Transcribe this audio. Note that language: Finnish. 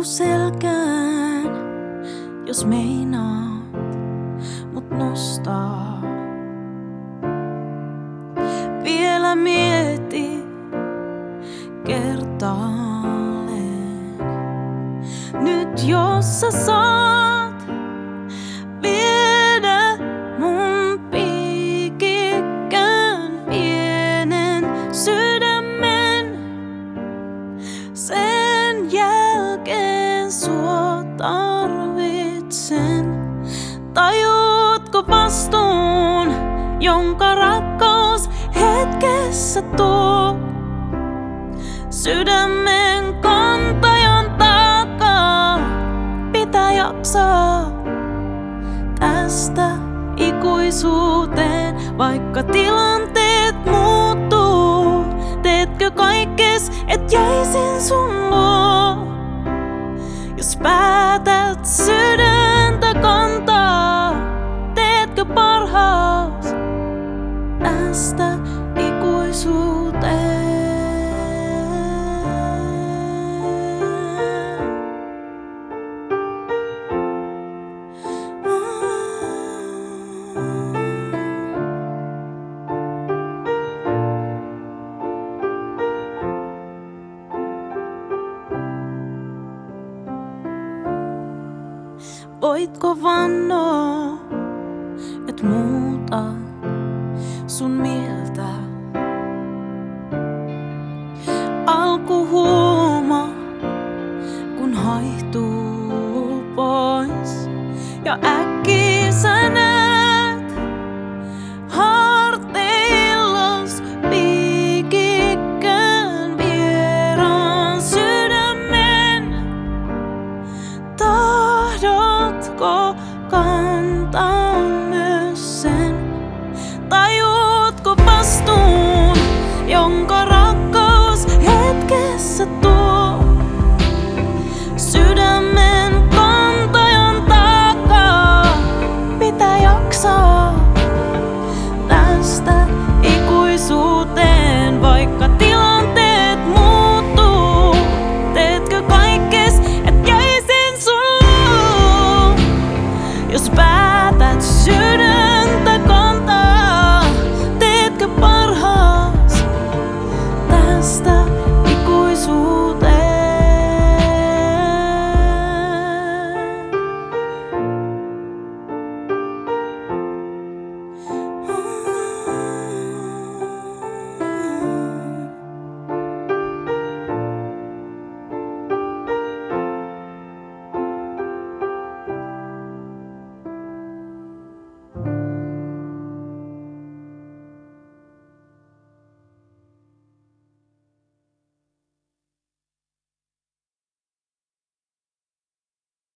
lippu selkään, jos meinaat mut nostaa. Vielä mieti kertaalleen. Nyt jos sä saat vastuun, jonka rakkaus hetkessä tuo? Sydämen kantajan takaa pitää jaksaa tästä ikuisuuteen, vaikka tilanteet muuttuu. Teetkö kaikkes, et jäisin sun luo? Jos päätät sydäntä parhaas tästä ikuisuuteen? Voitko vannoa, ja äkki äkkisenät harteillas piikikkään vieraan sydämen. Tahdotko